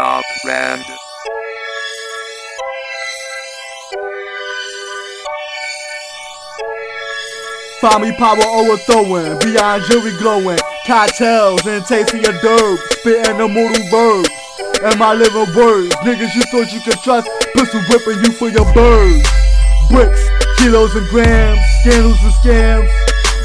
Top Brand. Me power overthrowing, beyond jury glowing. Cocktails and tasting your derb, spitting immortal verbs. And my living words, niggas you thought you could trust, pistol whipping you for your birds. Bricks, kilos and grams, scandals and scams.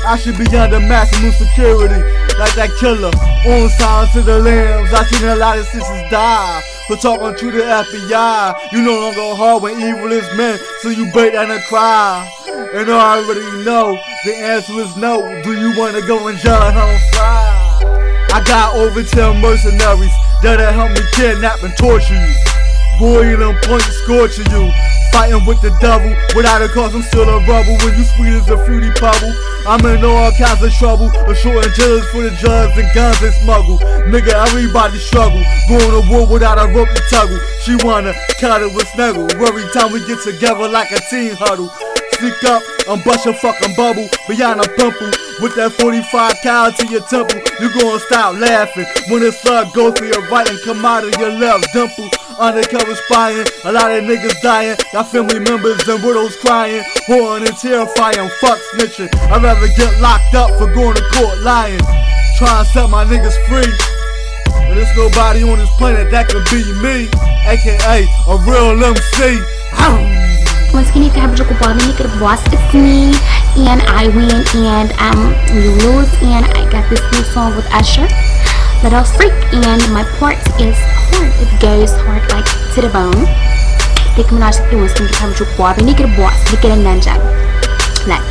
I should be under maximum security, like that killer. On signs to the limbs, I seen a lot of sisters die for talking to the FBI. You no longer hard when evil is meant, so you break down and cry. And I already know the answer is no. Do you wanna go and jail and on fire? I got over 10 mercenaries that'll help me kidnap and torture you. Boiling point scorching you. Fighting with the devil without a cause, I'm still a rebel. When you sweet as a fruity pebble, I'm in all kinds of trouble. Assuring jailers for the drugs and guns they smuggle. Nigga, everybody struggle. Going to war without a rope to tuggle. She wanna cut it with snuggle. Every time we get together like a team huddle. Sneak up and bust your fucking bubble beyond a pimple. With that 45 cal to your temple, you gonna stop laughing when the slug goes through your right and come out of your left dimple. Undercover spying, a lot of niggas dying, got family members and widows crying, horn and terrifying, fuck snitching. I'd rather get locked up for going to court lying. Try and set my niggas free. And there's nobody on this planet that can be me, aka a real MC. A joke about me, you could boss it's me and I win and um you lose and I got this new song with Usher. Little freak and my part is hard. It goes hard like to the bone. Stick Minaj a joke about me, you could boss, you could ninja. Like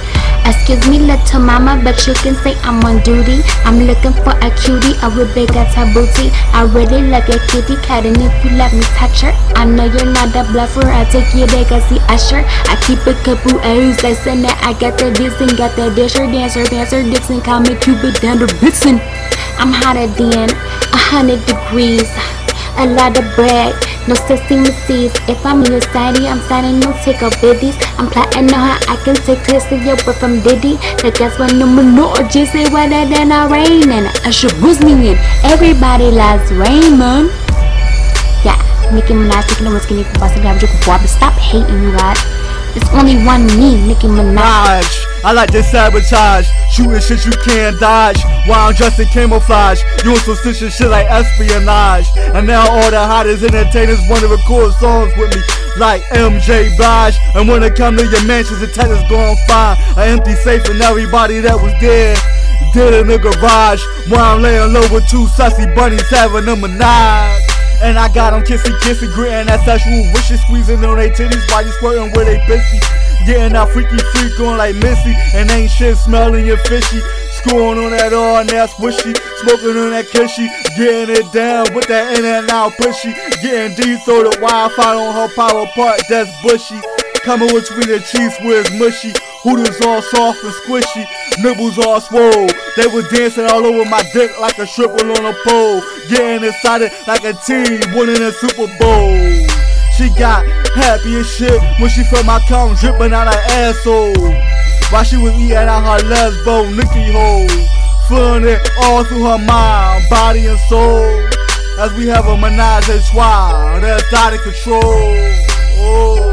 Excuse me, little mama, but you can say I'm on duty. I'm looking for a cutie, a ass booty. I really love your kitty cat, and if you let me touch her, I know you're not a bluffer. I take you there, cause see Usher. I keep a couple A's, listen that I got the Dixon, got the disher, dancer, dancer, Dixon, call me Cupid, down the Vixen. I'm hotter than a hundred degrees. A lot of bread, no sees. If I'm in your city, I'm signing no take up biddies. I'm plotting on how I can take taste of your breath from Diddy. The guess what no more just say wetter than a rain and Usher was me in. Everybody loves Raymond. Yeah, Nicki Minaj taking over skinny for Boston but stop hating you guys. It's only one me, Nicki Minaj. I like to sabotage, shooting shit you can't dodge. While I'm dressed in camouflage, on some shit like espionage. And now all the hottest entertainers wanna record songs with me, like MJ Blige. And when it come to your mansions, the tenants gon' find an empty safe and everybody that was there. Dead in the garage, while I'm laying low with two sussy bunnies having a menage. And I got them kissy kissy, gritting that sexual wishes, squeezing on their titties while you squirting with they pissy. Getting that freaky freak on like Missy, and ain't shit smelling your fishy. Scoring on that all now swishy, smoking on that cushy, getting it down with that in and out pushy. Getting deep throw the Wi-Fi on her power part, that's bushy. Coming between the cheeks it's mushy. Hooters all soft and squishy. Nibbles all swole. They were dancing all over my dick like a stripper on a pole. Getting excited like a team winning a Super Bowl. She got happy as shit when she felt my cum dripping out her asshole. While she was eating out her lesbo Nicky hole. Feeling it all through her mind, body and soul. As we have a menage a trois that's out of control. Oh.